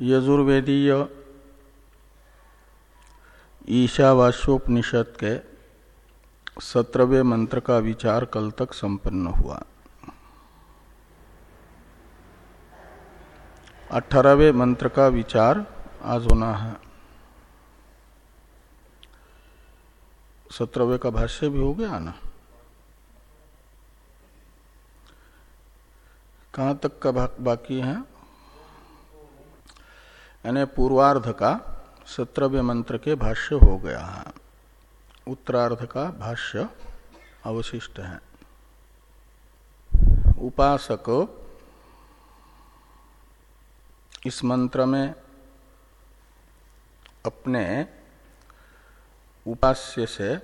यजुर्वेदीय ईशावास्योपनिषद के सत्रहवें मंत्र का विचार कल तक संपन्न हुआ। अठारहवें मंत्र का विचार आज होना है। सत्रहवें का भाष्य भी हो गया ना? कहाँ तक का बाकी है? यानी पूर्वार्ध का सत्रहवें मंत्र के भाष्य हो गया है। उत्तरार्ध का भाष्य अवशिष्ट है। उपासक इस मंत्र में अपने उपास्य से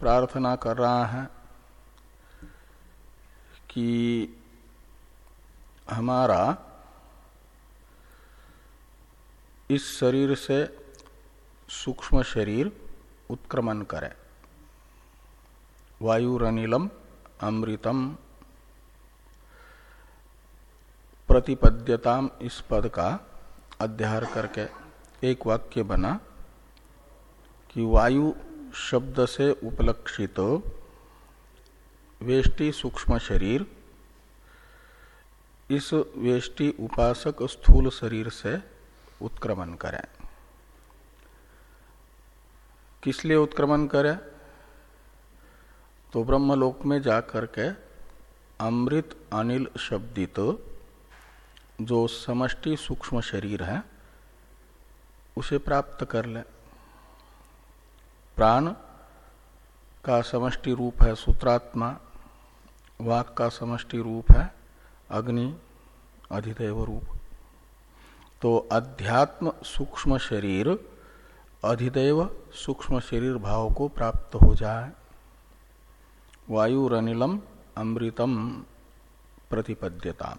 प्रार्थना कर रहा है कि हमारा इस शरीर से सूक्ष्म शरीर उत्क्रमण करे। वायुरनिलम अमृतम। प्रतिपद्यताम इस पद का अध्यार करके एक वाक्य बना कि वायु शब्द से उपलक्षित वेष्टि सूक्ष्म शरीर इस वेष्टि उपासक स्थूल शरीर से उत्क्रमण करें। किस लिए उत्क्रमण करें? तो ब्रह्मलोक में जाकर के अमृत अनिल शब्दित जो समष्टि सूक्ष्म शरीर है, उसे प्राप्त कर ले। प्राण का समष्टि रूप है सूत्रात्मा, वाक का समष्टि रूप है अग्नि, अधिदेव रूप। तो अध्यात्म सूक्ष्म शरीर, अधिदेव सूक्ष्म शरीर भाव को प्राप्त हो जाए। वायुरनिलम अमृतम प्रतिपद्यता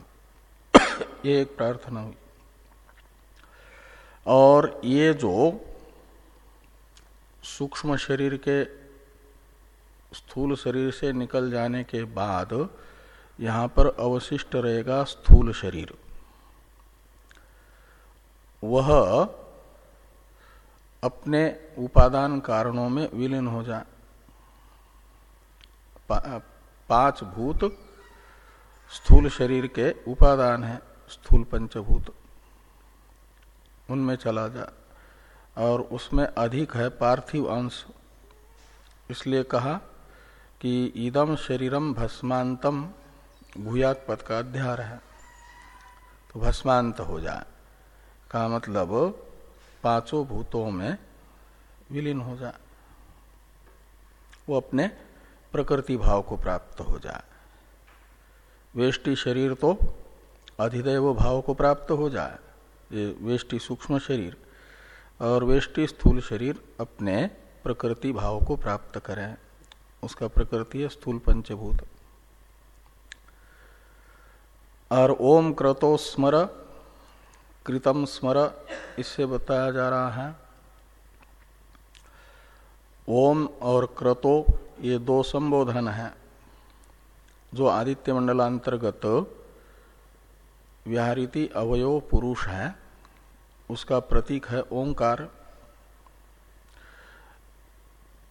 ये एक प्रार्थना हुई। और ये जो सूक्ष्म शरीर के स्थूल शरीर से निकल जाने के बाद यहाँ पर अवशिष्ट रहेगा स्थूल शरीर। वह अपने उपादान कारणों में विलीन हो जाए। पा, पाँच भूत स्थूल शरीर के उपादान है स्थूल पंचभूत। उनमें चला जाए और उसमें अधिक है पार्थिव अंश। इसलिए कहा कि इदम शरीरम भस्मांतम भूयात पद का अध्यार है। तो भस्मांत हो जाए। का मतलब पाँचों भूतों में विलीन हो जाए वो अपने प्रकृति भाव को प्राप्त हो जाए वेष्टि शरीर तो अधिदेव भाव को प्राप्त हो जाए ये वेष्टि सूक्ष्म शरीर और वेष्टि स्थूल शरीर अपने प्रकृति भाव को प्राप्त करें। उसका प्रकृति है स्थूल पंचभूत। और ओम क्रतो स्मर कृतम स्मर, इससे बताया जा रहा है। ओम और क्रतो, ये दो संबोधन है, जो आदित्य मंडलांतर्गत व्याहृति अवयव पुरुष है, उसका प्रतीक है ओंकार।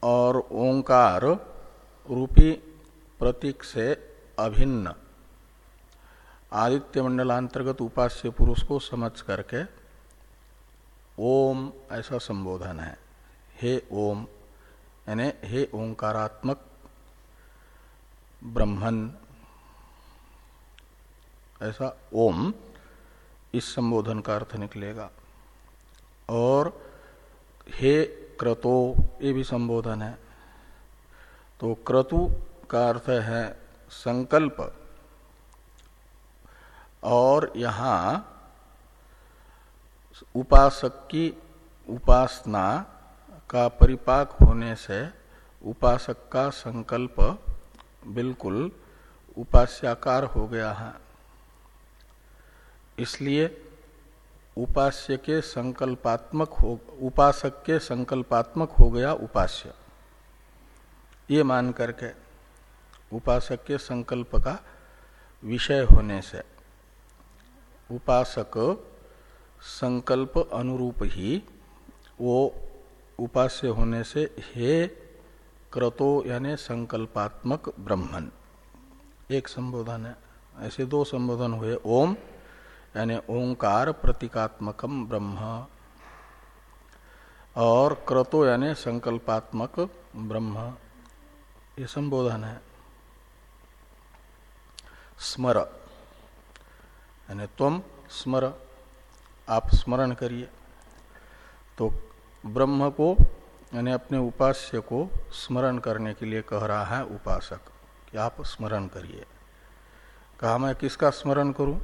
और ओंकार रूपी प्रतीक से अभिन्न। आदित्य मंडलांतर्गत उपास्य पुरुष को समझ करके ओम ऐसा संबोधन है। हे ओम, यानी हे ओंकारात्मक ब्रह्मन, ऐसा ओम इस संबोधन का अर्थ निकलेगा। और हे क्रतो, ये भी संबोधन है। तो क्रतु का अर्थ है संकल्प। और यहाँ उपासक की उपासना का परिपाक होने से उपासक का संकल्प बिल्कुल उपास्याकार हो गया है। इसलिए उपास्य के संकल्पात्मक हो, उपासक के संकल्पात्मक हो गया उपास्य। ये मान करके उपासक के संकल्प का विषय होने से। उपासक संकल्प अनुरूप ही वो उपास्य होने से हे क्रतो यानी संकल्पात्मक ब्रह्मन। एक संबोधन है। ऐसे दो संबोधन हुए। ओम यानी ओंकार प्रतीकात्मकम ब्रह्म। और क्रतो यानी संकल्पात्मक ब्रह्म। ये संबोधन है। स्मर। यानी तुम स्मर आप स्मरण करिए तो ब्रह्म को यानी अपने उपास्य को स्मरण करने के लिए कह रहा है उपासक कि आप स्मरण करिए कहा मैं किसका स्मरण करूँ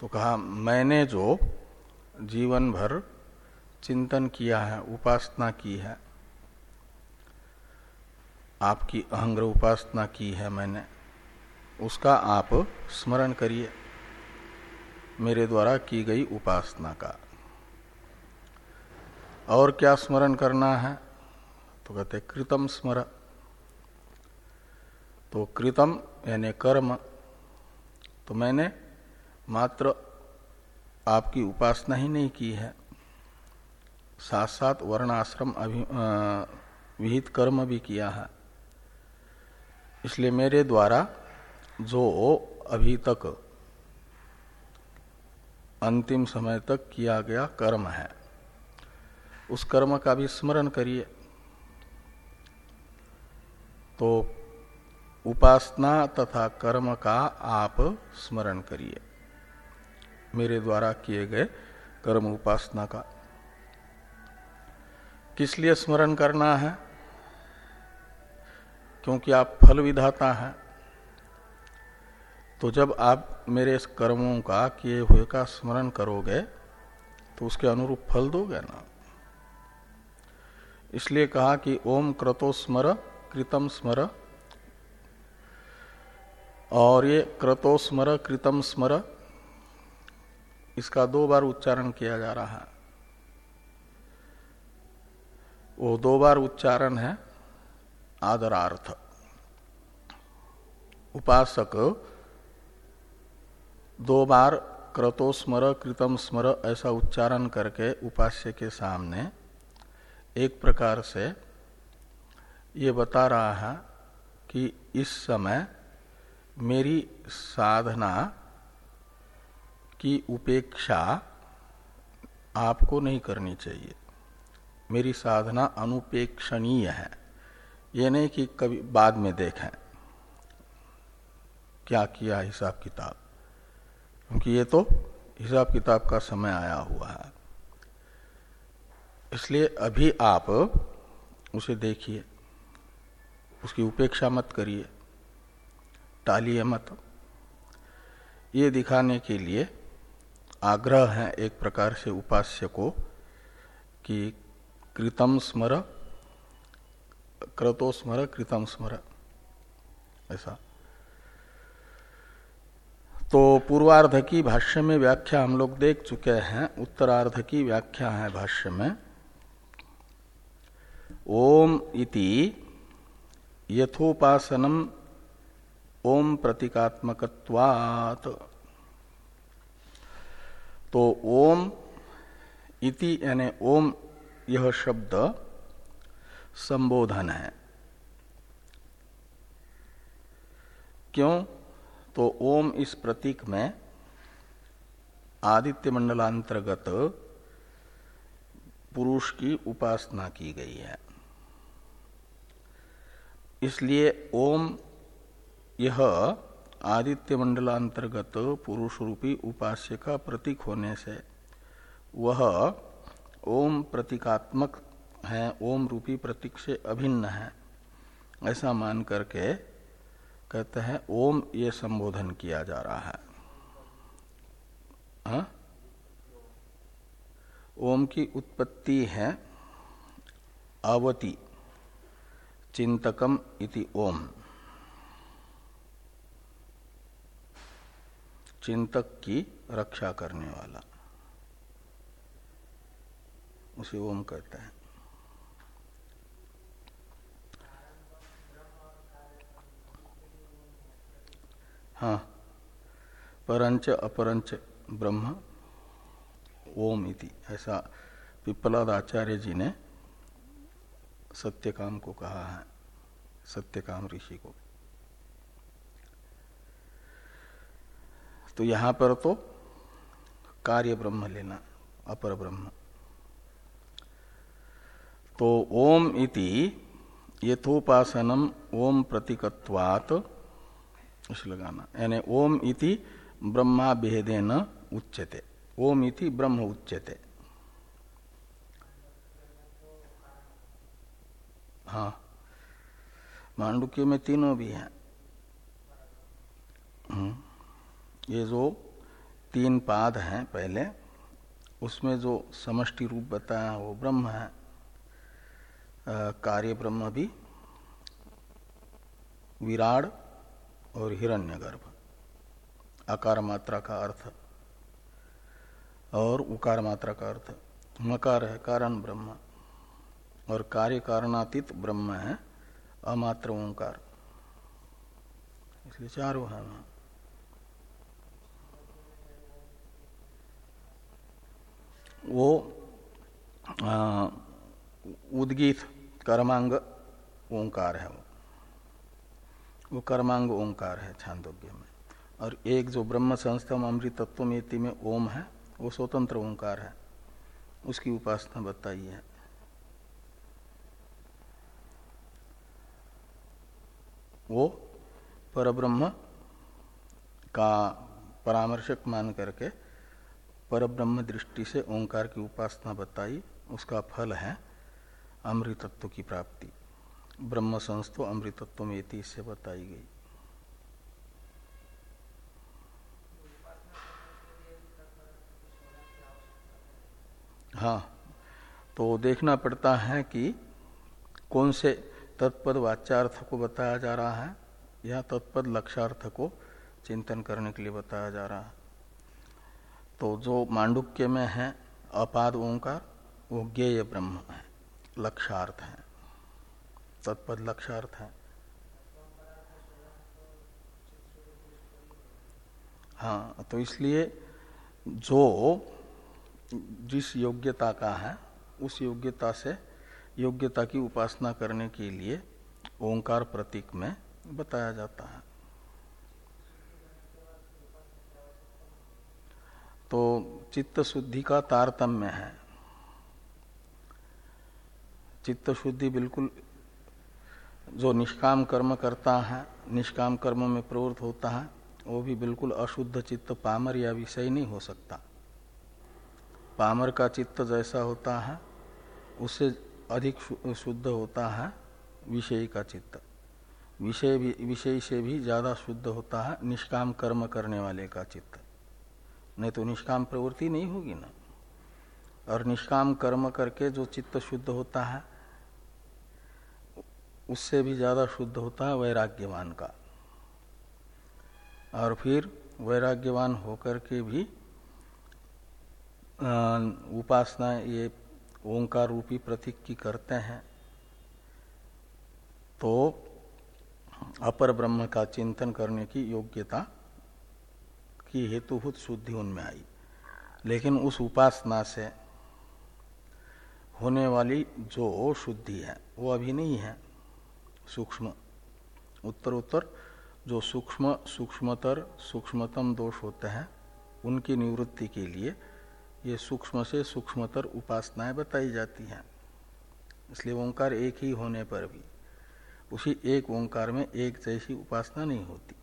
तो कहा मैंने जो जीवन भर चिंतन किया है उपासना की है आपकी अहंग्र उपासना की है मैंने उसका आप स्मरण करिए। मेरे द्वारा की गई उपासना का। और क्या स्मरण करना है? तो कहते कृतम स्मर। तो कृतम यानी कर्म। तो मैंने मात्र आपकी उपासना ही नहीं की है। साथ साथ वर्णाश्रम विहित कर्म भी किया है। इसलिए मेरे द्वारा जो अभी तक अंतिम समय तक किया गया कर्म है, उस कर्म का भी स्मरण करिए। तो उपासना तथा कर्म का आप स्मरण करिए। मेरे द्वारा किए गए कर्म उपासना का। किस लिए स्मरण करना है? क्योंकि आप फल विधाता हैं। तो जब आप मेरे इस कर्मों का किए हुए का स्मरण करोगे तो उसके अनुरूप फल दोगे ना? इसलिए कहा कि ओम क्रतो स्मर, कृतम स्मर। और ये क्रतो स्मर, कृतम स्मर, इसका दो बार उच्चारण किया जा रहा है। वो दो बार उच्चारण है, आदरार्थ। उपासक दो बार क्रतो स्मर कृतम स्मर ऐसा उच्चारण करके उपास्य के सामने एक प्रकार से ये बता रहा है कि इस समय मेरी साधना की उपेक्षा आपको नहीं करनी चाहिए। मेरी साधना अनुपेक्षणीय है। ये नहीं कि कभी बाद में देखें। क्या किया हिसाब किताब? क्योंकि ये तो हिसाब किताब का समय आया हुआ है। इसलिए अभी आप उसे देखिए, उसकी उपेक्षा मत करिए, टालिए मत। ये दिखाने के लिए आग्रह है एक प्रकार से उपास्य को कि कृतम स्मर क्रतो स्मर कृतम स्मर, ऐसा। तो पूर्वार्ध की भाष्य में व्याख्या हम लोग देख चुके हैं। उत्तरार्ध की व्याख्या है भाष्य में। ओम इति यथोपासनम ओम प्रतीकात्मकत्वात्। तो ओम इति यानी ओम यह शब्द संबोधन है। क्यों? तो ओम इस प्रतीक में आदित्य मंडलांतर्गत पुरुष की उपासना की गई है। इसलिए ओम यह आदित्य मंडलांतर्गत पुरुष रूपी उपास्य का प्रतीक होने से वह ओम प्रतीकात्मक है, ओम रूपी प्रतीक से अभिन्न है, ऐसा मान करके कहते हैं, ओम ये संबोधन किया जा रहा है। हा? ओम की उत्पत्ति है अवती चिंतकम इति ओम। चिंतक की रक्षा करने वाला। उसे ओम कहते हैं। हाँ। परंच अपरंच ब्रह्म ओम इति। ऐसा पिप्पलाद आचार्य जी ने सत्यकाम को कहा है, सत्यकाम ऋषि को। तो यहाँ पर तो कार्य ब्रह्म लेना, अपर ब्रह्म। तो ओम इति यथोपासनम ओम प्रतीकत्वात इस लगाना। यानी ओम इति ब्रह्मा भेदे न उच्चते ओम इति ब्रह्म उच्चते हाँ। मांडुक्य में तीनों भी हैं। हम्म। ये जो तीन पाद हैं पहले, उसमें जो समष्टि रूप बताया वो ब्रह्म है। कार्य ब्रह्म भी। विराड और हिरण्यगर्भ। आकार मात्रा का अर्थ। और उकार मात्रा का अर्थ। मकार है कारण ब्रह्म। और कार्य कारणातीत ब्रह्म है अमात्र ओंकार। इसलिए चारों है वहाँ। वो उदगीत कर्मांग ओंकार है वो। वो कर्मांग ओंकार है छांदोग्य में। और एक जो ब्रह्म संस्थम अमृत तत्व में ओम है, वो स्वतंत्र ओंकार है। उसकी उपासना बताई है। वो परब्रह्म का परामर्शक मान करके परब्रह्म दृष्टि से ओंकार की उपासना बताई, उसका फल है अमृतत्व की प्राप्ति। ब्रह्म संस्थो अमृतत्व में इससे बताई गई। हाँ तो देखना पड़ता है कि कौन से तत्पद वाच्यार्थ को बताया जा रहा है, या तत्पद लक्षार्थ को चिंतन करने के लिए बताया जा रहा है। तो जो मांडुक्य में है अपाद ओंकार, वो ज्ञेय ब्रह्म है, लक्षार्थ है। तत्पद लक्षार्थ है। हाँ तो इसलिए जो जिस योग्यता का है, उस योग्यता से, योग्यता की उपासना करने के लिए ओंकार प्रतीक में बताया जाता है। तो चित्त शुद्धि का तारतम्य है। चित्त शुद्धि बिल्कुल जो निष्काम कर्म करता है, निष्काम कर्म में प्रवृत्त होता है, वो भी बिल्कुल अशुद्ध चित्त पामर या विषय नहीं हो सकता। पामर का चित्त जैसा होता है, उससे अधिक शुद्ध होता है विषय का चित्त। विषय विषय से भी ज़्यादा शुद्ध होता है निष्काम कर्म करने वाले का चित्त। नहीं तो निष्काम प्रवृत्ति नहीं होगी ना। और निष्काम कर्म करके जो चित्त शुद्ध होता है उससे भी ज़्यादा शुद्ध होता है वैराग्यवान का। और फिर वैराग्यवान होकर के भी उपासना ये ओंकार रूपी प्रतीक की करते हैं तो अपर ब्रह्म का चिंतन करने की योग्यता की हेतुभूत शुद्धि उनमें आई। लेकिन उस उपासना से होने वाली जो शुद्धि है, वो अभी नहीं है। सूक्ष्म। उत्तर उत्तर जो सूक्ष्म, सूक्ष्मतर, सूक्ष्मतम दोष होते हैं, उनकी निवृत्ति के लिए ये सूक्ष्म से सूक्ष्मतर उपासनाएँ बताई जाती हैं। इसलिए ओंकार एक ही होने पर भी, उसी एक ओंकार में एक जैसी उपासना नहीं होती।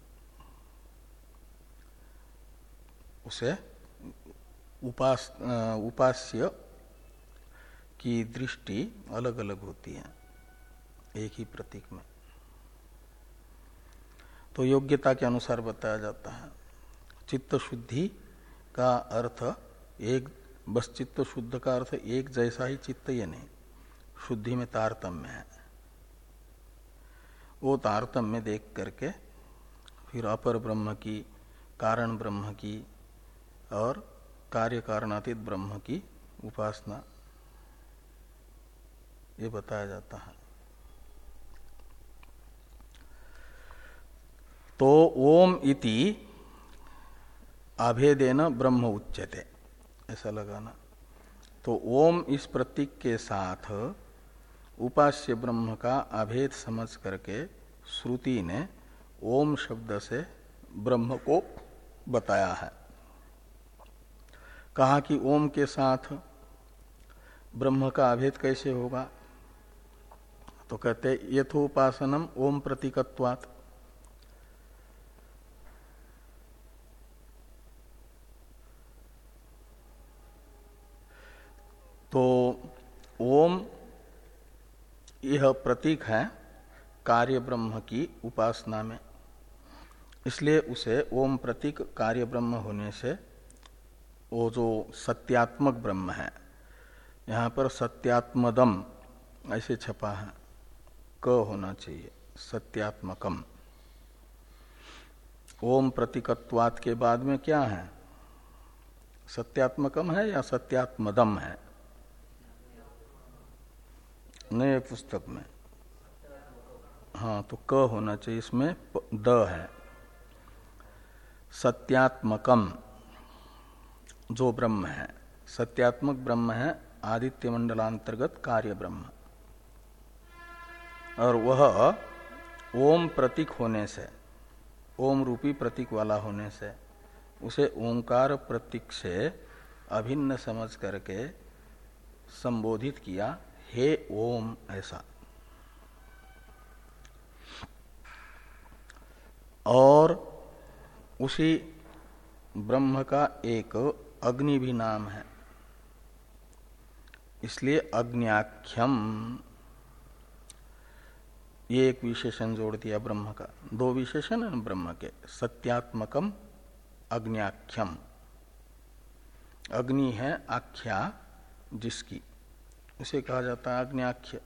उसे उपास, उपास्य की दृष्टि अलग अलग होती है। एक ही प्रतीक में। तो योग्यता के अनुसार बताया जाता है। चित्त शुद्धि का अर्थ एक, बस चित्त शुद्ध का अर्थ एक जैसा ही चित्त ये नहीं, शुद्धि में तारतम्य है। वो तारतम्य देख करके फिर अपर ब्रह्म की, कारण ब्रह्म की और कार्य कारणातीत ब्रह्म की उपासना ये बताया जाता है। तो ओम इति अभेदेन ब्रह्म उच्यते। ऐसा लगाना। तो ओम इस प्रतीक के साथ उपास्य ब्रह्म का अभेद समझ करके श्रुति ने ओम शब्द से ब्रह्म को बताया है। कहा कि ओम के साथ ब्रह्म का अभेद कैसे होगा? तो कहते, यथोपासनम ओम प्रतीकत्वात् तो ओम यह प्रतीक है कार्य ब्रह्म की उपासना में। इसलिए उसे ओम प्रतीक कार्य ब्रह्म होने से वो जो सत्यात्मक ब्रह्म है, यहाँ पर सत्यात्मदम ऐसे छपा है, क होना चाहिए, सत्यात्मकम। ओम प्रतीकत्वात के बाद में क्या है? सत्यात्मकम है या सत्यात्मदम है? नए पुस्तक में। हाँ तो क होना चाहिए, इसमें द है। सत्यात्मकम, जो ब्रह्म है। सत्यात्मक ब्रह्म है, आदित्य मंडलांतर्गत कार्य ब्रह्म। और वह ओम प्रतीक होने से, ओम रूपी प्रतीक वाला होने से, उसे ओंकार प्रतीक से अभिन्न समझ करके संबोधित किया हे ओम, ऐसा। और उसी ब्रह्म का एक अग्नि भी नाम है। इसलिए अग्नियाख्यम। ये एक विशेषण जोड़ दिया ब्रह्म का। दो विशेषण है ब्रह्म के। सत्यात्मकम, अग्नियाख्यम। अग्नि है आख्या जिसकी। उसे कहा जाता है अग्नियाख्य।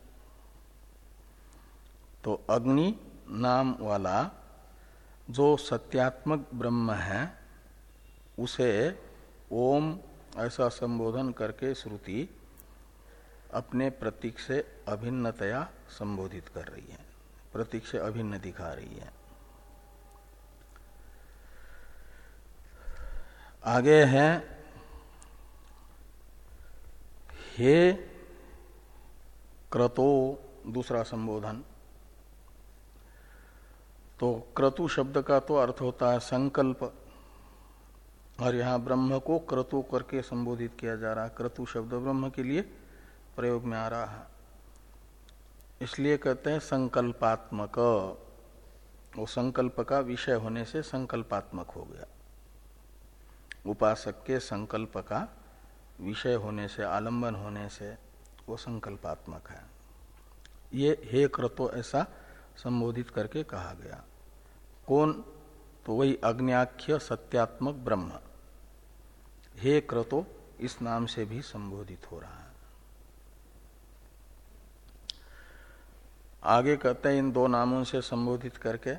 तो अग्नि नाम वाला जो सत्यात्मक ब्रह्म है, उसे ओम ऐसा संबोधन करके श्रुति अपने प्रतीक से अभिन्नतया संबोधित कर रही है, प्रतीक से अभिन्न दिखा रही है। आगे है, हे क्रतो दूसरा संबोधन। तो क्रतु शब्द का तो अर्थ होता है संकल्प। और यहाँ ब्रह्म को क्रतु करके संबोधित किया जा रहा है। क्रतु शब्द ब्रह्म के लिए प्रयोग में आ रहा है। इसलिए कहते हैं संकल्पात्मक। वो संकल्प का विषय होने से संकल्पात्मक हो गया। उपासक के संकल्प का विषय होने से, आलंबन होने से वो संकल्पात्मक है। ये हे क्रतो ऐसा संबोधित करके कहा गया। कौन? तो वही अग्नियाख्य सत्यात्मक ब्रह्म। हे क्रतो, इस नाम से भी संबोधित हो रहा है। आगे कहते हैं इन दो नामों से संबोधित करके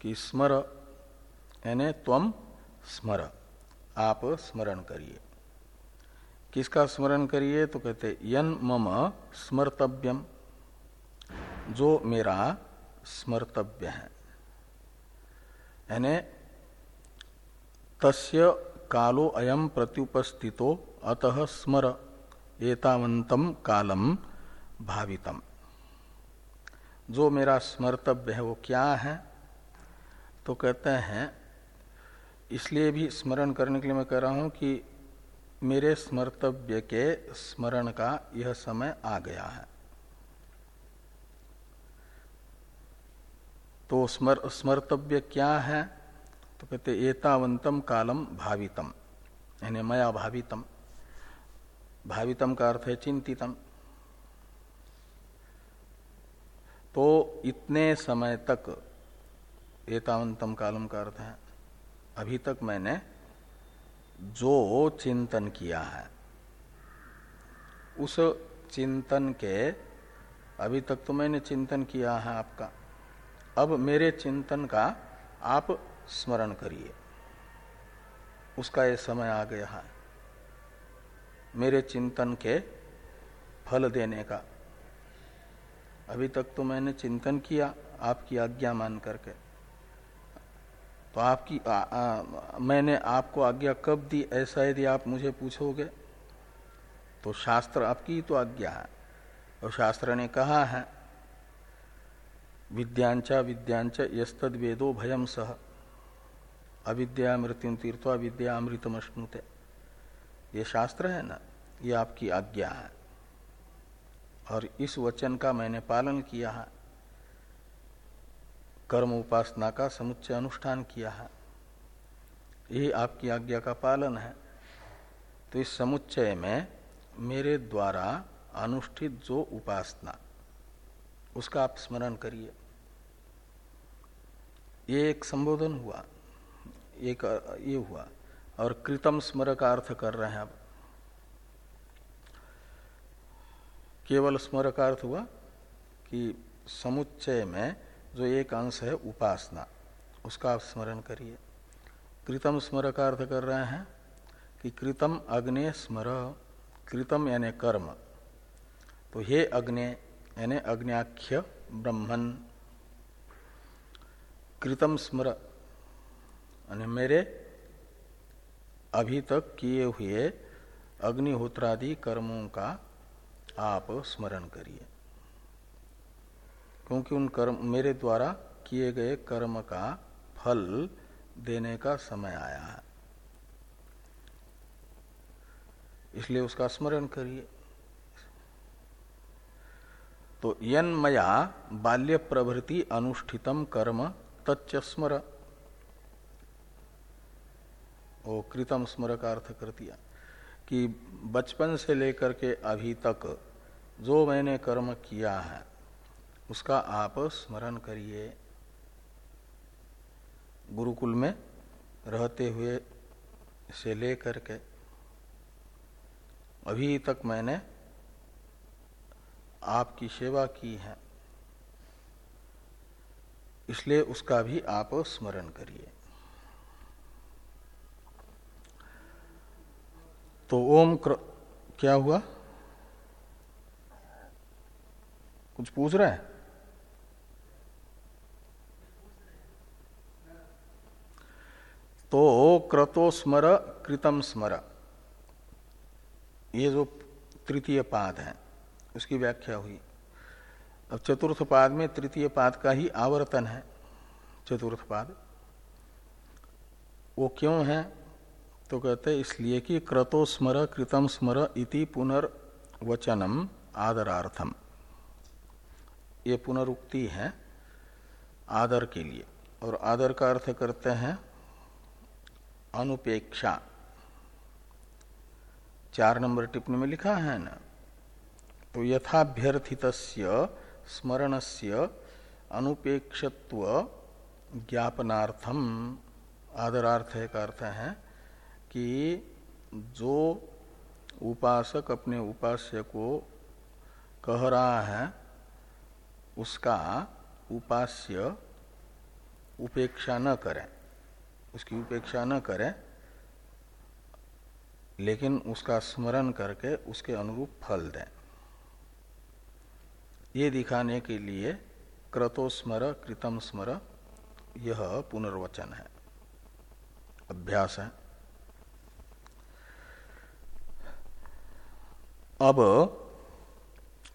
कि स्मर, यानी त्वम स्मर, आप स्मरण करिए। किसका स्मरण करिए? तो कहते, यन मम स्मर्तव्यम। जो मेरा स्मर्तव्य है। यानी, तस्य कालो अयम प्रत्युपस्थितो, अतः स्मर एतावंतम कालम भावितम। जो मेरा स्मर्तव्य है, वो क्या है? तो कहते हैं, इसलिए भी स्मरण करने के लिए मैं कह रहा हूँ कि मेरे स्मर्तव्य के स्मरण का यह समय आ गया है। तो स्मर, स्मर्तव्य क्या है? तो कहते, एतावंतम कालम भावितम। यानी मया भावितम। भावितम का अर्थ है चिंतितम। तो इतने समय तक एतावंतम कालम का अर्थ है, अभी तक मैंने जो चिंतन किया है, उस चिंतन के, अभी तक तो मैंने चिंतन किया है आपका। अब मेरे चिंतन का आप स्मरण करिए। उसका ये समय आ गया है। मेरे चिंतन के फल देने का। अभी तक तो मैंने चिंतन किया, आपकी आज्ञा मान करके। तो आपकी आ, आ, मैंने आपको आज्ञा कब दी? ऐसा यदि आप मुझे पूछोगे तो शास्त्र आपकी तो आज्ञा है। और शास्त्र ने कहा है विद्यांचा विद्यांच यस्तद वेदो भयम सह। अविद्या मृत्यु तीर्थवा विद्या अमृतमश्नुते ये शास्त्र है ना? ये आपकी आज्ञा है। और इस वचन का मैंने पालन किया है। कर्म उपासना का समुच्चय अनुष्ठान किया है। यही आपकी आज्ञा का पालन है। तो इस समुच्चय में मेरे द्वारा अनुष्ठित जो उपासना, उसका आप स्मरण करिए। ये एक संबोधन हुआ, एक, ये हुआ, और कृतम स्मर का अर्थ कर रहे हैं अब केवल स्मर का अर्थ हुआ कि समुच्चय में जो एक अंश है, उपासना, उसका आप स्मरण करिए। कृतम स्मर का अर्थ कर रहे हैं कि कृतम अग्नि स्मर, कृतम यानि कर्म। तो हे अग्नि, यानि अग्नियाख्य ब्रह्मन, कृतम स्मर, यानी मेरे अभी तक किए हुए अग्निहोत्रादि कर्मों का आप स्मरण करिए। क्योंकि उन कर्म, मेरे द्वारा किए गए कर्म का फल देने का समय आया है। इसलिए उसका स्मरण करिए। तो यन मया बाल्य प्रभृति अनुष्ठितम कर्म तच्च स्मर। ओ कृतम स्मर का अर्थ कर दिया कि बचपन से लेकर के अभी तक जो मैंने कर्म किया है उसका आप स्मरण करिए। गुरुकुल में रहते हुए से लेकर के अभी तक मैंने आपकी सेवा की है। इसलिए उसका भी आप स्मरण करिए। तो ओम क्र... क्या हुआ? कुछ पूछ रहे हैं? तो क्रतो स्मर, कृतम स्मर। ये जो तृतीय पाद है, उसकी व्याख्या हुई। अब चतुर्थ पाद में तृतीय पाद का ही आवर्तन है। चतुर्थ पाद। वो क्यों है? तो कहते इसलिए कि क्रतो स्मर, कृतम स्मर इति पुनर्वचनम आदरार्थम। ये पुनरुक्ति है आदर के लिए। और आदर का अर्थ करते हैं अनुपेक्षा। चार नंबर टिप्पणी में लिखा है ना तो यथाभ्यर्थित स्मरण से अनुपेक्षत्व ज्ञापनार्थम। आदरार्थ का अर्थ है कि जो उपासक अपने उपास्य को कह रहा है, उसका उपास्य उपेक्षा न करें। उसकी उपेक्षा न करें, लेकिन उसका स्मरण करके उसके अनुरूप फल दें। ये दिखाने के लिए क्रतो स्मर कृतम स्मर, यह पुनर्वचन है। अभ्यास है। अब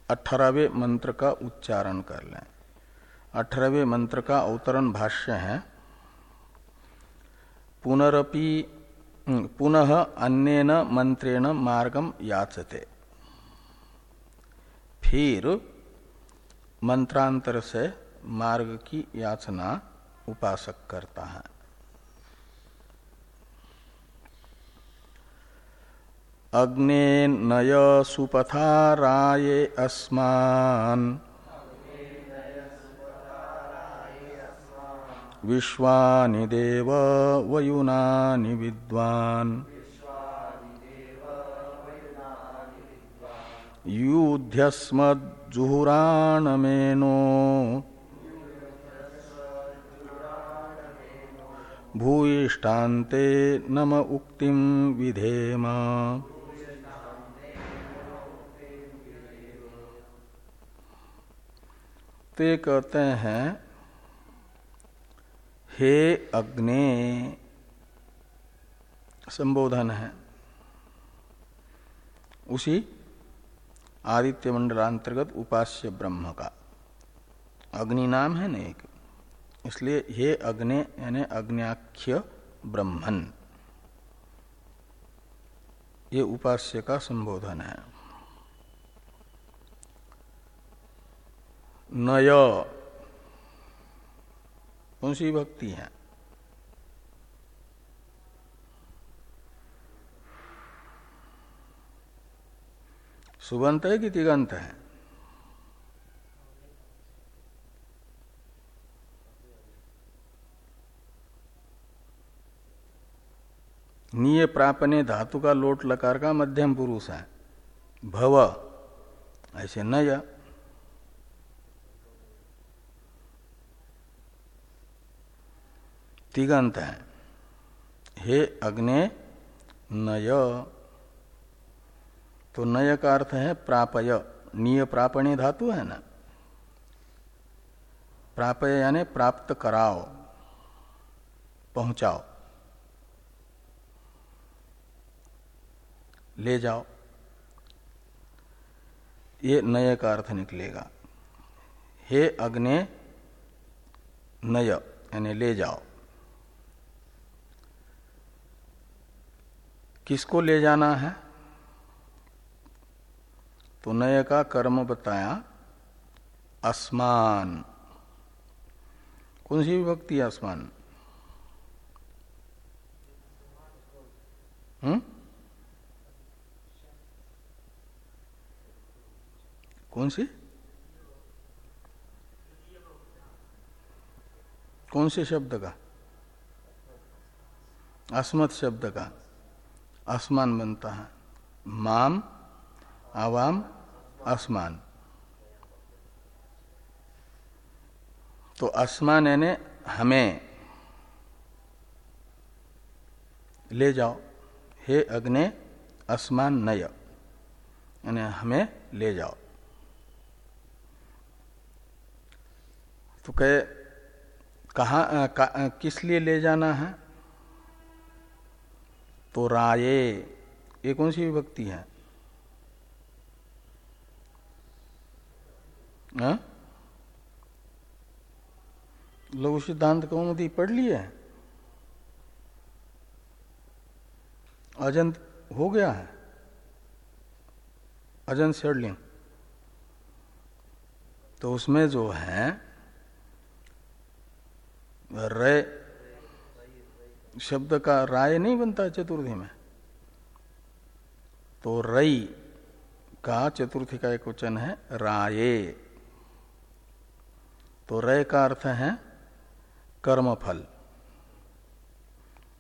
अठारहवें मंत्र का उच्चारण कर लें। अठारहवें मंत्र का अवतरण भाष्य है। पुनरपि पुनः अन्यन मंत्रेण मार्गम याचते फिर मंत्रांतर से मार्ग की याचना उपासक करता है। अग्ने नय सुपथाराये अस्मान विश्वानि देव वयुनानि विद्वान्। युध्यस्मज्जुहुराणमेनो भूयिष्ठान्ते नम उक्तिम विधेम। ते कहते हैं हे अग्ने, संबोधन है। उसी आदित्य मंडलांतर्गत उपास्य ब्रह्म का। अग्नि नाम है ना एक। इसलिए हे अग्नि यानी अग्न्याख्य ब्रह्मन। ये उपास्य का संबोधन है। नय कौन सी भक्ति है? सुबंत है कि तिगंत है? निय प्रापने धातु का लोट लकार का मध्यम पुरुष है। भव, ऐसे नय। तिगंत है। हे अग्ने, नय। तो नय का अर्थ है प्रापय। निय प्रापणे धातु है ना? प्रापय यानी प्राप्त कराओ, पहुंचाओ। ले जाओ। ये नय का अर्थ निकलेगा। हे अग्ने, नय, यानी ले जाओ। किसको ले जाना है? तो नय का कर्म बताया आसमान कौन सी विभक्ति आसमान हम्म? कौन सी? कौन से शब्द का? अस्मत शब्द का। आसमान बनता है। माम, आवाम, आसमान। तो आसमान यानी हमें। ले जाओ। हे अग्नि, आसमान नय। यानी हमें ले जाओ। तो कहे, कहा किस लिए ले जाना है? तो राये, ये कौन सी विभक्ति है? हाँ? लघु सिद्धांत कौमुदी पढ़ लिए अजंत हो गया है। अजंत शेडलिंग तो उसमें जो है, रे शब्द का राय नहीं बनता चतुर्थी में। तो रई का चतुर्थी का एक वचन है, राये। तो रय का अर्थ है कर्मफल।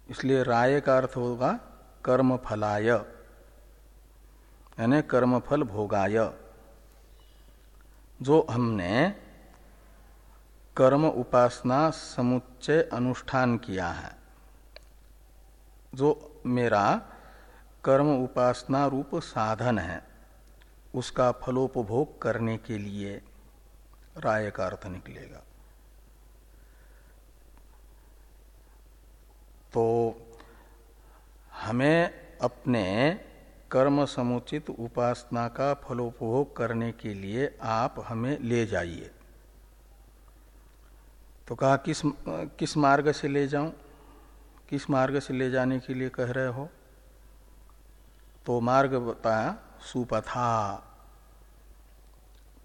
इसलिए राय का अर्थ होगा कर्मफलाय, यानी कर्मफल भोगाय। जो हमने कर्म उपासना समुच्चय अनुष्ठान किया है जो मेरा कर्म उपासना रूप साधन है, उसका फलोपभोग करने के लिए राय का अर्थ निकलेगा। तो हमें अपने कर्म समुचित उपासना का फलोपभोग करने के लिए आप हमें ले जाइए। तो कहा, किस किस मार्ग से ले जाऊँ? किस मार्ग से ले जाने के लिए कह रहे हो? तो मार्ग बताया सुपथा।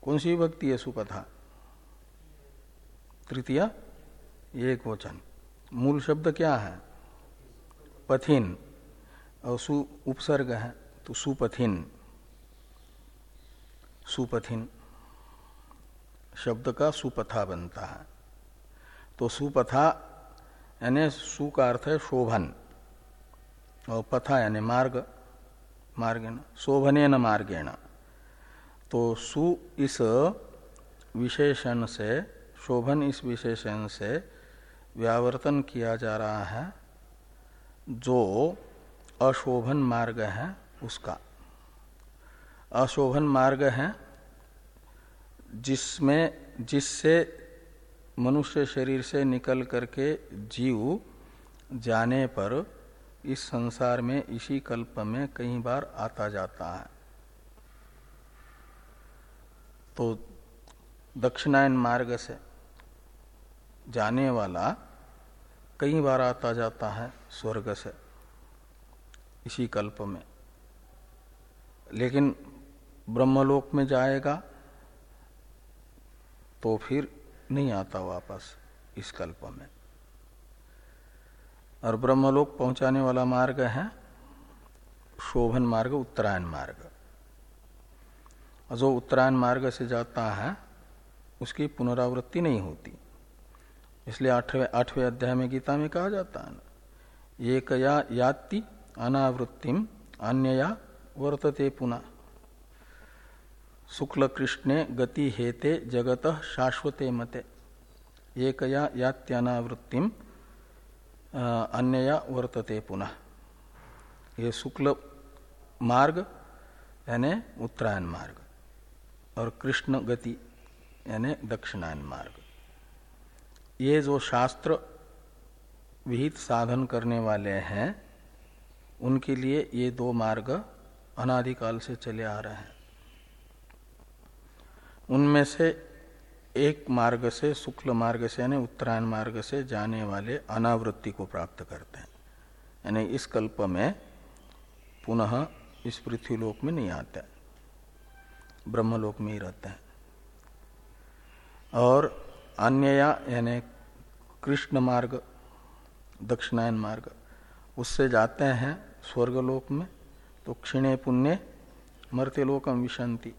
कौन सी भक्ति है सुपथा? तृतीय? एक वचन। मूल शब्द क्या है? पथिन। और सु, उपसर्ग है तो सुपथिन। सुपथिन। शब्द का सुपथा बनता है। तो सुपथा यानी सु का अर्थ है शोभन। और पथा यानी मार्ग मार्गेण शोभनेन मार्गेण। तो सु इस विशेषण से, शोभन इस विशेषण से व्यावर्तन किया जा रहा है, जो अशोभन मार्ग है उसका। अशोभन मार्ग है जिसमें, जिससे मनुष्य शरीर से निकल करके जीव जाने पर इस संसार में, इसी कल्प में कई बार आता जाता है। तो दक्षिणायन मार्ग से जाने वाला कई बार आता जाता है स्वर्ग से, इसी कल्प में। लेकिन ब्रह्मलोक में जाएगा तो फिर नहीं आता वापस इस कल्प में। और ब्रह्मलोक पहुँचाने वाला मार्ग है शोभन मार्ग, उत्तरायण मार्ग। जो उत्तरायण मार्ग से जाता है, उसकी पुनरावृत्ति नहीं होती। इसलिए आठवें आठवें अध्याय में गीता में कहा जाता है एक या याति अनावृत्तिम अन्यया वर्तते पुनः। शुक्ल कृष्णे गति हेते जगत शाश्वते मते। एकया यात्यनावृत्तिम अन्यया वर्तते पुनः। ये शुक्ल मार्ग, यानी उत्तरायण मार्ग, और कृष्ण गति, यानी दक्षिणायन मार्ग। ये जो शास्त्र विहित साधन करने वाले हैं, उनके लिए ये दो मार्ग अनादिकाल से चले आ रहे हैं। उनमें से एक मार्ग से, शुक्ल मार्ग से यानी उत्तरायण मार्ग से जाने वाले अनावृत्ति को प्राप्त करते हैं। यानी इस कल्प में पुनः इस पृथ्वीलोक में नहीं आते ब्रह्मलोक में ही रहते हैं। और अन्यया यानी कृष्ण मार्ग, दक्षिणायन मार्ग, उससे जाते हैं स्वर्गलोक में तो क्षिणे पुण्य मर्त्य लोकम विशंति,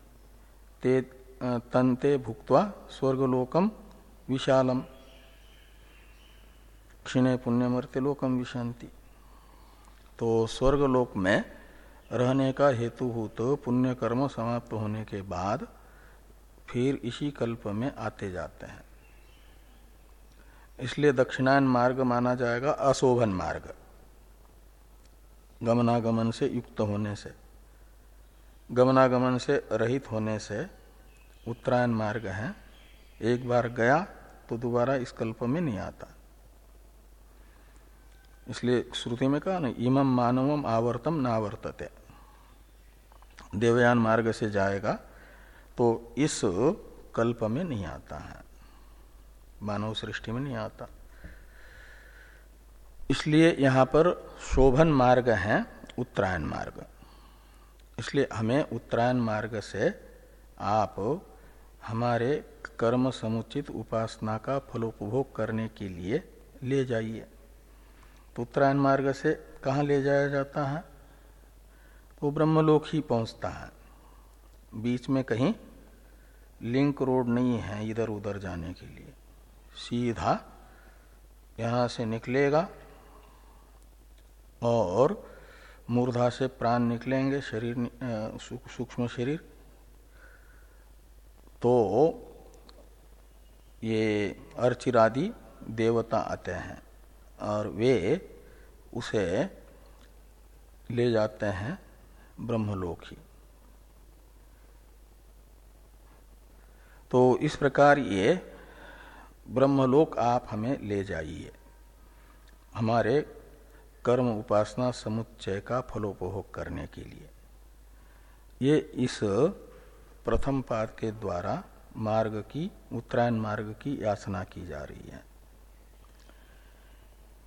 ते तंते भुक्वा स्वर्गलोकम विशालम क्षिणे पुण्य मर्त्य लोकम विशांति तो स्वर्गलोक में रहने का हेतुभूत पुण्य कर्म समाप्त होने के बाद फिर इसी कल्प में आते जाते हैं। इसलिए दक्षिणायन मार्ग माना जाएगा अशोभन मार्ग। गमनागमन से युक्त होने से, गमनागमन से रहित होने से उत्तरायण मार्ग है। एक बार गया तो दोबारा इस कल्प में नहीं आता। इसलिए श्रुति में कहा ना इमम मानवम आवर्तम नावर्तते। देवयान मार्ग से जाएगा तो इस कल्प में नहीं आता है। मानव सृष्टि में नहीं आता। इसलिए यहाँ पर शोभन मार्ग है, उत्तरायण मार्ग। इसलिए हमें उत्तरायण मार्ग से आप हमारे कर्म समुचित उपासना का फलोपभोग करने के लिए ले जाइए। तो उत्तरायण मार्ग से कहाँ ले जाया जाता है? तो ब्रह्मलोक ही पहुँचता है। बीच में कहीं लिंक रोड नहीं है इधर उधर जाने के लिए। सीधा यहाँ से निकलेगा और मूर्धा से प्राण निकलेंगे शरीर सूक्ष्म शरीर। तो ये अर्चिरादि देवता आते हैं और वे उसे ले जाते हैं ब्रह्मलोक ही। तो इस प्रकार ये ब्रह्मलोक आप हमें ले जाइए। हमारे कर्म उपासना समुच्चय का फलोपभोग करने के लिए। ये इस प्रथम पाद के द्वारा मार्ग की, उत्तरायण मार्ग की याचना की जा रही है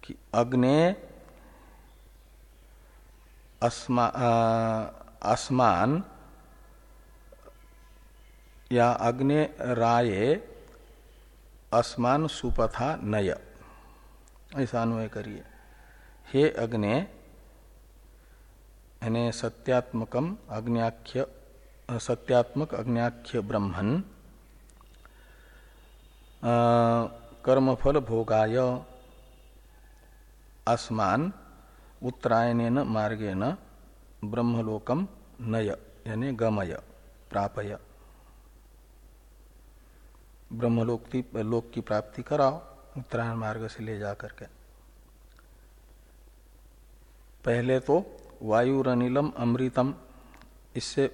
कि अग्ने आसमान या अग्ने राये असमान सुपथा नय। ऐसा अन्वय करिए। हे अग्ने, यानी सत्यात्मकम सत्यात्मक अग्न्याख्य ब्रह्मन कर्मफल भोगाय आसमान उत्तरायण मार्गेण ब्रह्मलोकम नय, यानी गमय, प्रापय। ब्रह्मलोक लोक की प्राप्ति कराओ, उत्तरायण मार्ग से ले जा करके पहले तो वायुरनिलम अमृतम, इससे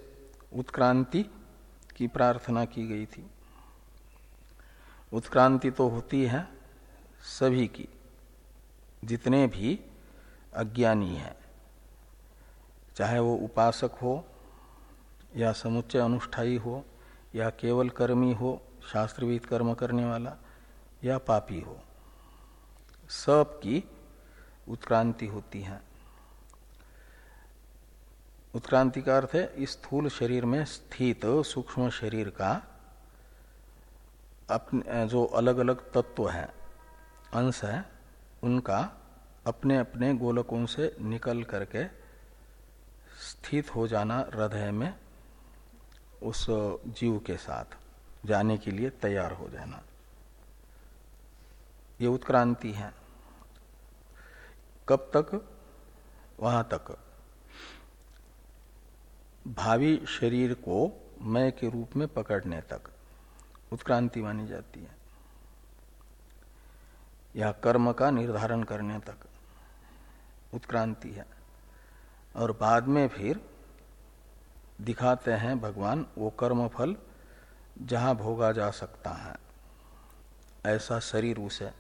उत्क्रांति की प्रार्थना की गई थी। उत्क्रांति तो होती है सभी की, जितने भी अज्ञानी हैं, चाहे वो उपासक हो या समुच्चय अनुष्ठाई हो या केवल कर्मी हो, शास्त्रविद कर्म करने वाला या पापी हो, सब की उत्क्रांति होती है। उत्क्रांति का अर्थ है इस स्थूल शरीर में स्थित सूक्ष्म शरीर का अपने, जो अलग अलग तत्व है, अंश है, उनका अपने अपने गोलकों से निकल करके स्थित हो जाना हृदय में उस जीव के साथ जाने के लिए तैयार हो जाना। ये उत्क्रांति है। कब तक? वहाँ तक। भावी शरीर को मैं के रूप में पकड़ने तक उत्क्रांति मानी जाती है। या कर्म का निर्धारण करने तक उत्क्रांति है। और बाद में फिर दिखाते हैं भगवान, वो कर्म फल जहाँ भोगा जा सकता है। ऐसा शरीर उसे,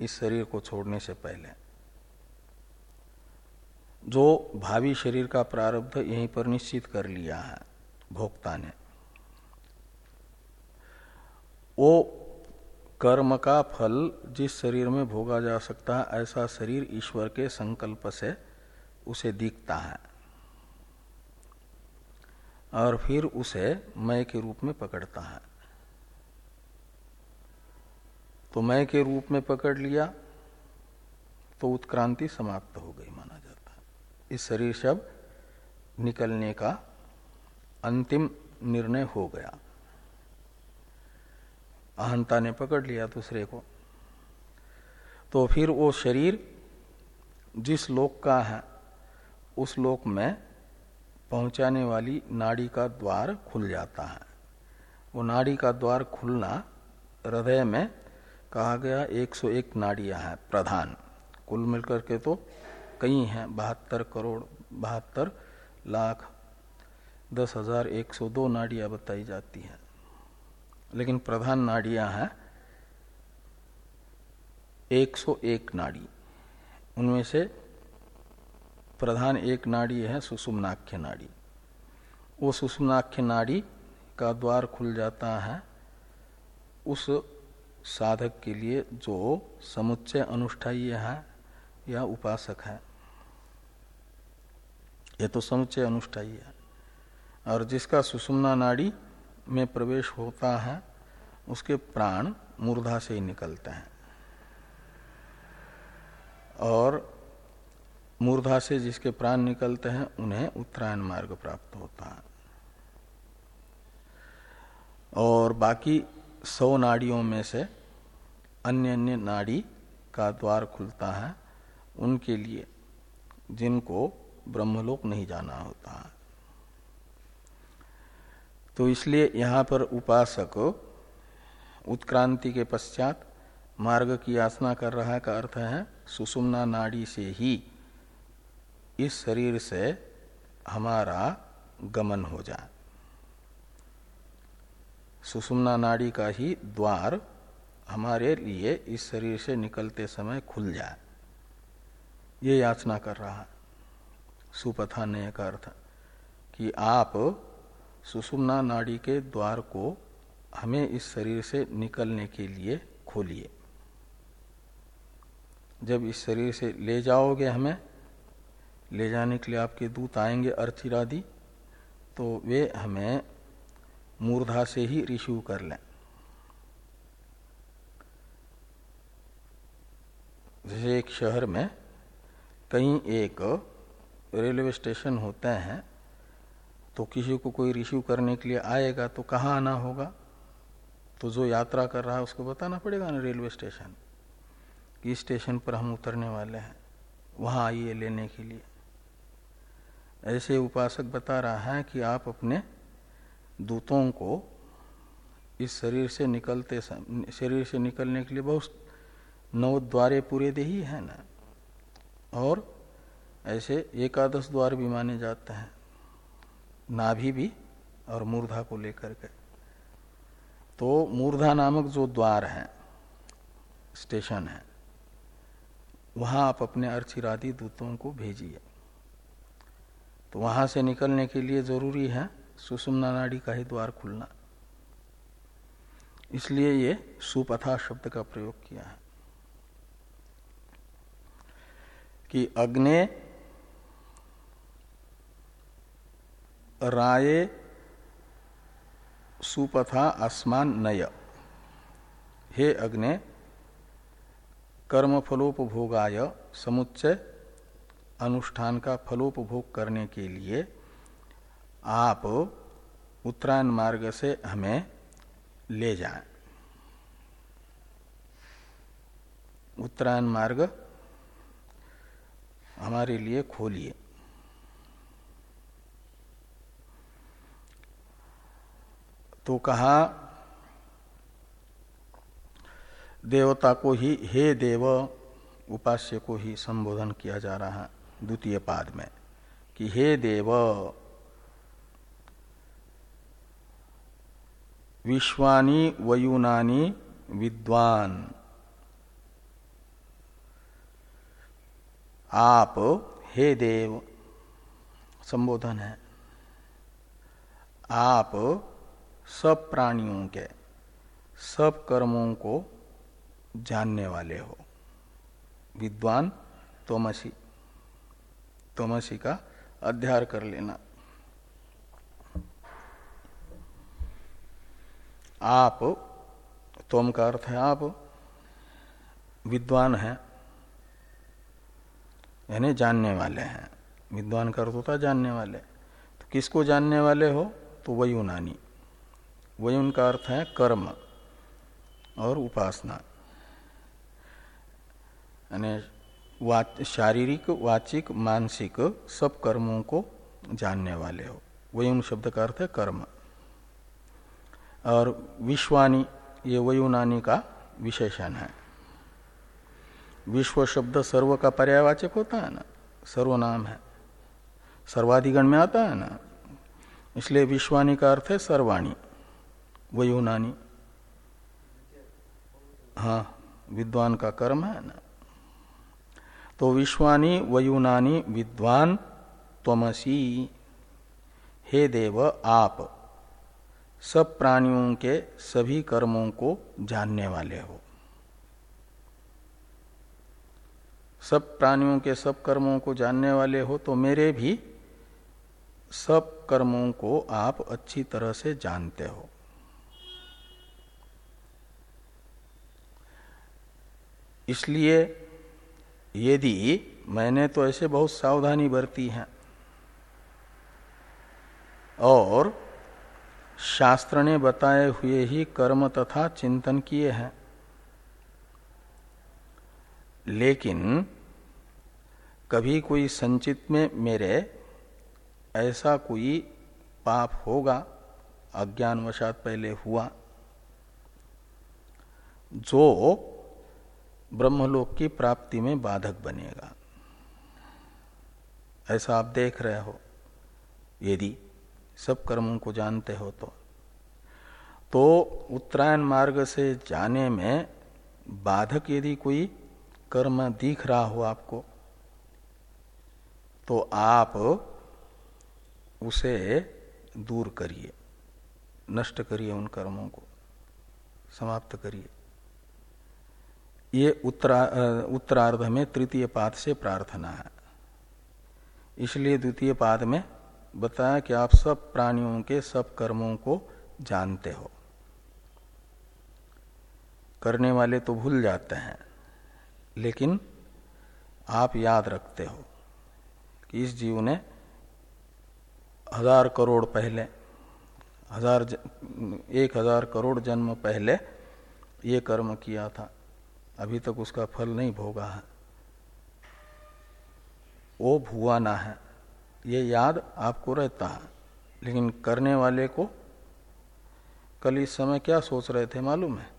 इस शरीर को छोड़ने से पहले। जो भावी शरीर का प्रारब्ध यहीं पर निश्चित कर लिया है, भोक्ता ने। वो कर्म का फल जिस शरीर में भोगा जा सकता है, ऐसा शरीर ईश्वर के संकल्प से उसे दिखता है और फिर उसे मय के रूप में पकड़ता है। तो मय के रूप में पकड़ लिया तो उत्क्रांति समाप्त हो गई। इस शरीर अब निकलने का अंतिम निर्णय हो गया। अहंता ने पकड़ लिया दूसरे को। तो फिर वो शरीर जिस लोक का है, उस लोक में पहुँचाने वाली नाड़ी का द्वार खुल जाता है। वो नाड़ी का द्वार खुलना हृदय में कहा गया 101 नाड़ियाँ हैं प्रधान। कुल मिलकर के तो कई हैं? बहत्तर करोड़, बहत्तर लाख दस हज़ार एक सौ दो नाड़ियाँ बताई जाती हैं। लेकिन प्रधान नाड़ियाँ हैं 101 नाड़ी। उनमें से प्रधान एक नाड़ी है सुषुम्नाख्य नाड़ी। वो सुषुम्नाख्य नाड़ी का द्वार खुल जाता है उस साधक के लिए जो समुच्चय अनुष्ठाई है या उपासक है। ये तो समुच्चय अनुष्ठाई है। और जिसका सुषुम्ना नाड़ी में प्रवेश होता है, उसके प्राण मूर्धा से ही निकलते हैं। और मूर्धा से जिसके प्राण निकलते हैं, उन्हें उत्तरायण मार्ग प्राप्त होता है। और बाकी सौ नाड़ियों में से अन्य अन्य नाड़ी का द्वार खुलता है, उनके लिए जिनको ब्रह्मलोक नहीं जाना होता। तो इसलिए यहाँ पर उपासक उत्क्रांति के पश्चात मार्ग की याचना कर रहा का अर्थ है सुषुम्ना नाड़ी से ही इस शरीर से हमारा गमन हो जाए। सुषुम्ना नाड़ी का ही द्वार हमारे लिए इस शरीर से निकलते समय खुल जाए। ये याचना कर रहा है। सुपथान्य का अर्थ कि आप सुषुम्ना नाड़ी के द्वार को हमें इस शरीर से निकलने के लिए खोलिए। जब इस शरीर से ले जाओगे हमें, ले जाने के लिए आपके दूत आएँगे अर्थिरादि तो वे हमें मूर्धा से ही रिश्यू कर लें। जैसे एक शहर में कहीं एक रेलवे स्टेशन होते हैं तो किसी को कोई रिसीव करने के लिए आएगा तो कहाँ आना होगा? तो जो यात्रा कर रहा है उसको बताना पड़ेगा ना रेलवे स्टेशन। कि स्टेशन पर हम उतरने वाले हैं, वहाँ आइए लेने के लिए। ऐसे उपासक बता रहा है कि आप अपने दूतों को इस शरीर से निकलते शरीर से निकलने के लिए बहुत नौ द्वारे पूरे दे ही है ना? और ऐसे एकादश द्वार भी माने जाते हैं। नाभि भी और मूर्धा को लेकर के। तो मूर्धा नामक जो द्वार है, स्टेशन है, वहाँ आप अपने अर्चिरादि दूतों को भेजिए। तो वहाँ से निकलने के लिए ज़रूरी है सुषुम्ना नाड़ी का ही द्वार खुलना। इसलिए ये सुपथा शब्द का प्रयोग किया है। कि अग्ने राये सुपथा आसमान नय। हे अग्ने कर्म फलोपभोगाय समुच्चय अनुष्ठान का फलोपभोग करने के लिए आप उत्तरायण मार्ग से हमें ले जाएँ। उत्तरायण मार्ग हमारे लिए खोलिए। तो कहा, देवता को ही, हे देव, उपास्य को ही संबोधन किया जा रहा है द्वितीय पाद में, कि हे देव, विश्वानी, वयुनानी, विद्वान, आप, हे देव, संबोधन है, आप सब प्राणियों के, सब कर्मों को जानने वाले हो। विद्वान तोमसी तोमसी का अध्यार कर लेना। आप, तोम का अर्थ है आप, विद्वान हैं, यानी जानने वाले हैं। विद्वान का अर्थ होता जानने वाले। तो किसको जानने वाले हो? तो वयुनानी। वयुन का अर्थ है कर्म और उपासना। यानी शारीरिक, वाचिक, मानसिक सब कर्मों को जानने वाले हो। वयुन शब्द का अर्थ है कर्म। और विश्वानी, ये वयुनानी का विशेषण है। विश्व शब्द सर्व का पर्यावाचक होता है ना? सर्वनाम है। सर्वाधिगण में आता है ना? इसलिए विश्वानी का अर्थ है सर्वाणी। वयुनानी हाँ विद्वान का कर्म है ना। तो विश्वानी वयुनानी विद्वान, त्वमसी। हे देव, आप सब प्राणियों के सभी कर्मों को जानने वाले हो। सब प्राणियों के सब कर्मों को जानने वाले हो तो मेरे भी सब कर्मों को आप अच्छी तरह से जानते हो। इसलिए यदि मैंने तो ऐसे बहुत सावधानी बरती है। और शास्त्र ने बताए हुए ही कर्म तथा चिंतन किए हैं। लेकिन कभी कोई संचित में मेरे ऐसा कोई पाप होगा, अज्ञानवशात पहले हुआ, जो ब्रह्मलोक की प्राप्ति में बाधक बनेगा। ऐसा आप देख रहे हो। यदि सब कर्मों को जानते हो तो। तो उत्तरायण मार्ग से जाने में बाधक यदि कोई कर्म दिख रहा हो आपको तो आप उसे दूर करिए, नष्ट करिए उन कर्मों को, समाप्त करिए। ये उत्तरा उत्तरार्ध में तृतीय पाद से प्रार्थना है। इसलिए द्वितीय पाद में बताया कि आप सब प्राणियों के सब कर्मों को जानते हो। करने वाले तो भूल जाते हैं, लेकिन आप याद रखते हो कि इस जीव ने हज़ार करोड़ पहले, हज़ार एक हज़ार करोड़ जन्म पहले ये कर्म किया था। अभी तक उसका फल नहीं भोगा है। वो भुआना है। ये याद आपको रहता है। लेकिन करने वाले को कल इस समय क्या सोच रहे थे मालूम है?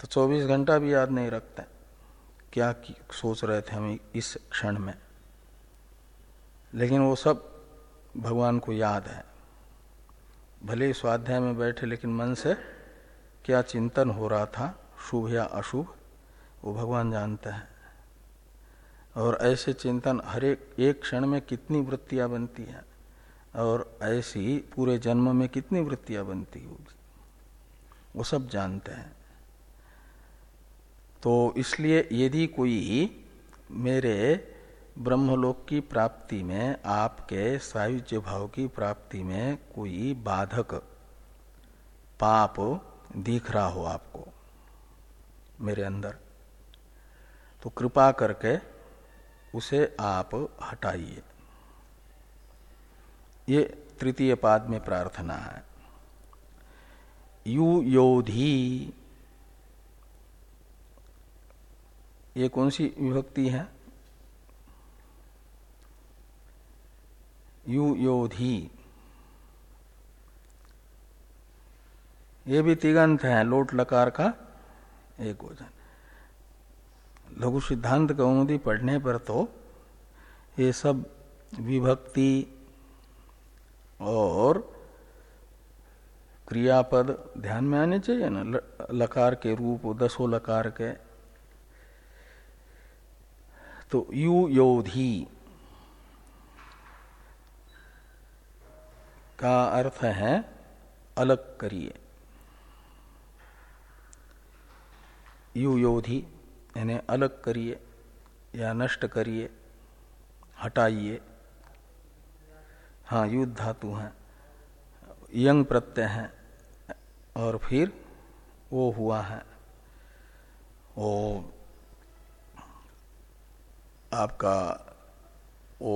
तो 24 घंटा भी याद नहीं रखते। क्या सोच रहे थे हम इस क्षण में। लेकिन वो सब भगवान को याद है। भले ही स्वाध्याय में बैठे, लेकिन मन से क्या चिंतन हो रहा था? शुभ या अशुभ? वो भगवान जानते हैं। और ऐसे चिंतन हर एक एक क्षण में कितनी वृत्तियाँ बनती हैं? और ऐसी पूरे जन्म में कितनी वृत्तियाँ बनती होगी वो सब जानते हैं। तो इसलिए यदि कोई मेरे ब्रह्मलोक की प्राप्ति में, आपके सायुज्य भाव की प्राप्ति में कोई बाधक, पाप दिख रहा हो आपको मेरे अंदर तो कृपा करके उसे आप हटाइए। ये तृतीय पाद में प्रार्थना है। यु योधी, ये कौन सी विभक्ति है? यु योधी। ये भी तिगंत है, लोट लकार का एक वज़न लघु सिद्धांत कौमुदी पढ़ने पर तो ये सब विभक्ति और क्रियापद ध्यान में आने चाहिए ना? लकार के रूप, दसो लकार के। तो यु योधी का अर्थ है अलग करिए। यु योधी यानी अलग करिए या नष्ट करिए, हटाइए। हाँ युद्ध धातु है, यंग प्रत्यय है, और फिर वो हुआ है। वो आपका वो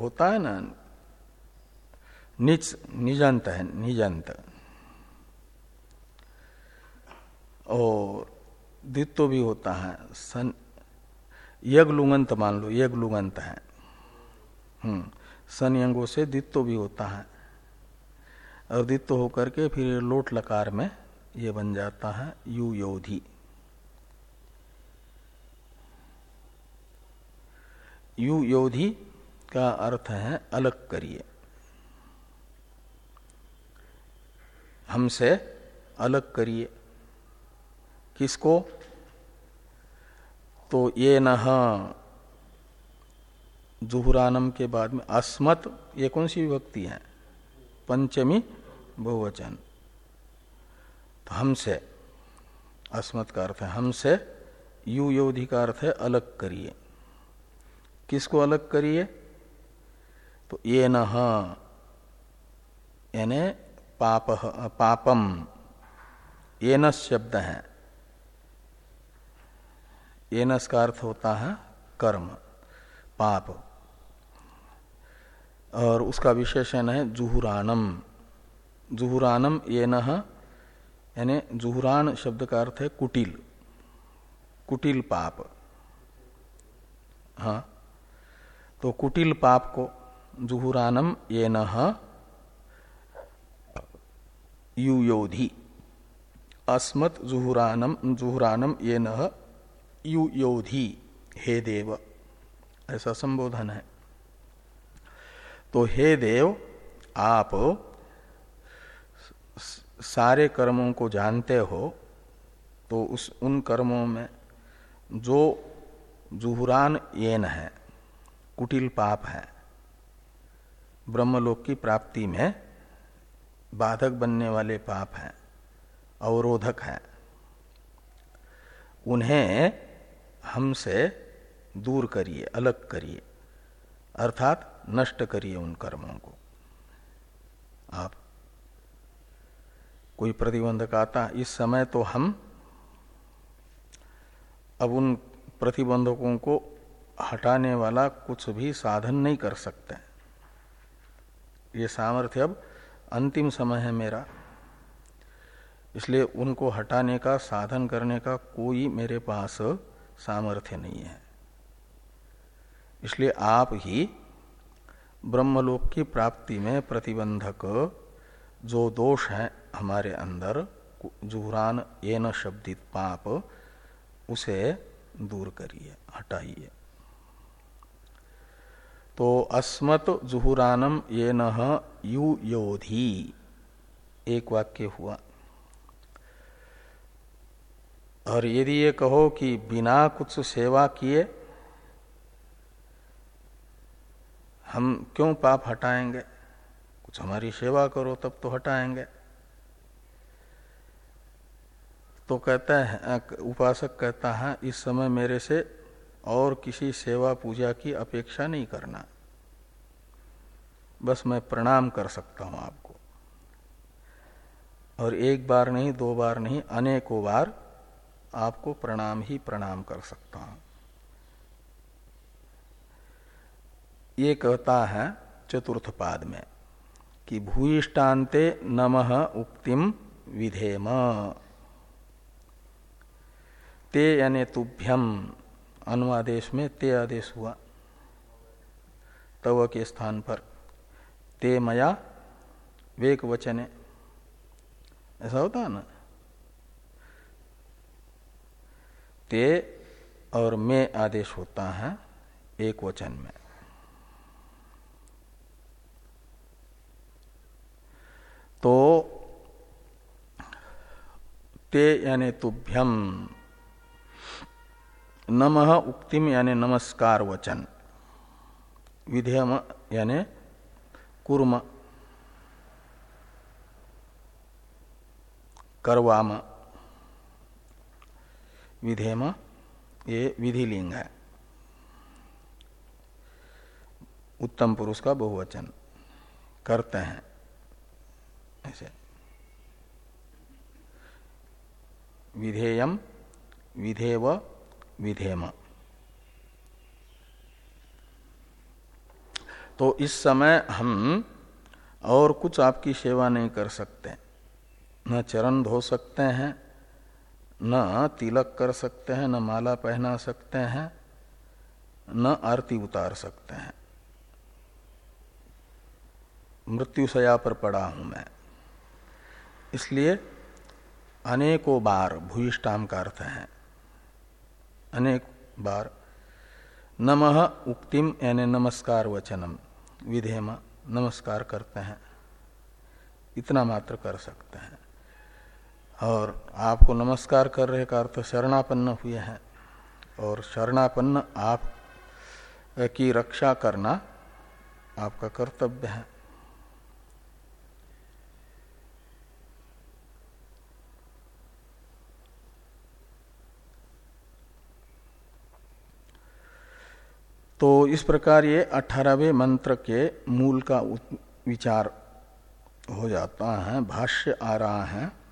होता है ना, निच, निजंत है, निजंत। और द्वित्व भी होता है। सन यग लुगंत मान लो यग लुगंत है। हम्म सन यंगों से द्वित्व भी होता है। और द्वित्व होकर के फिर लोट लकार में ये बन जाता है यु योधि यु योधि का अर्थ है अलग करिए। हमसे अलग करिए। किसको? तो ये न जुहुरानम के बाद में अस्मत, ये कौन सी विभक्ति है? पंचमी बहुवचन। तो हमसे, अस्मत का अर्थ है हमसे यु योधि का अर्थ है अलग करिए। किसको अलग करिए? तो ये न यानी पाप पापम, ये न शब्द है। एनस का अर्थ होता है कर्म, पाप। और उसका विशेषण है जुहुरानम। जुहुरानम ये यानी जुहुरान शब्द का अर्थ है कुटिल कुटिल पाप। हाँ तो कुटिल पाप को जुहुरानम ये युयोधि। अस्मत् जुहुरानम जुहुरानम ये यु योधि, हे देव। ऐसा संबोधन है। तो हे देव, आप सारे कर्मों को जानते हो तो उस, उन कर्मों में जो जुहुरान येन है, कुटिल पाप है, ब्रह्मलोक की प्राप्ति में बाधक बनने वाले पाप हैं, अवरोधक हैं। उन्हें हमसे दूर करिए, अलग करिए, अर्थात नष्ट करिए उन कर्मों को। आप कोई प्रतिबंधक आता, इस समय तो हम अब उन प्रतिबंधकों को हटाने वाला कुछ भी साधन नहीं कर सकते ये सामर्थ्य अब अंतिम समय है मेरा। इसलिए उनको हटाने का, साधन करने का कोई मेरे पास सामर्थ्य नहीं है। इसलिए आप ही ब्रह्मलोक की प्राप्ति में प्रतिबंधक जो दोष है हमारे अंदर जुहरान ये न शब्दित पाप, उसे दूर करिए, हटाइए। तो अस्मत जुहुरानम ये न योधी, एक वाक्य हुआ। और यदि ये कहो कि बिना कुछ सेवा किए हम क्यों पाप हटाएँगे? कुछ हमारी सेवा करो, तब तो हटाएँगे। तो कहता है उपासक कहता है, इस समय मेरे से और किसी सेवा पूजा की अपेक्षा नहीं करना। बस मैं प्रणाम कर सकता हूँ आपको। और एक बार नहीं, दो बार नहीं, अनेकों बार आपको प्रणाम ही प्रणाम कर सकता हूँ। ये कहता है चतुर्थ पाद में कि भूयिष्टान्ते नमः उक्तिम विधेम। ते यानी तुभ्यम अनुवादेश में ते आदेश हुआ। तव के स्थान पर ते मया वेक वचने ऐसा होता है ना? ते और मे आदेश होता है एक वचन में। तो ते यानी तुभ्यम, नमः उक्तिम यानी नमस्कार वचन, विधेयम यानी कुर्म, करवाम। विधेम, ये विधि लिंग है। उत्तम पुरुष का बहुवचन करते हैं। ऐसे। विधेयम, विधेव, विधेम। तो इस समय हम और कुछ आपकी सेवा नहीं कर सकते, न चरण धो सकते हैं न तिलक कर सकते हैं, न माला पहना सकते हैं, न आरती उतार सकते हैं। मृत्युशया पर पड़ा हूँ मैं। इसलिए अनेकों बार भूयिष्ठाम का अर्थ है। अनेक बार, नमः उक्तिम यानी नमस्कार वचनम विधेम नमस्कार करते हैं। इतना मात्र कर सकते हैं। और आपको नमस्कार कर रहे का अर्थ शरणापन्न हुए हैं। और शरणापन्न आप की रक्षा करना आपका कर्तव्य है। तो इस प्रकार ये अठारहवें मंत्र के मूल का विचार हो जाता है, भाष्य आ रहा है।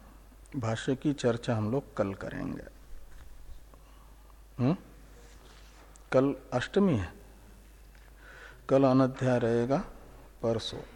भाष्य की चर्चा हम लोग कल करेंगे। हुँ? कल अष्टमी है। कल अनध्याय रहेगा, परसों।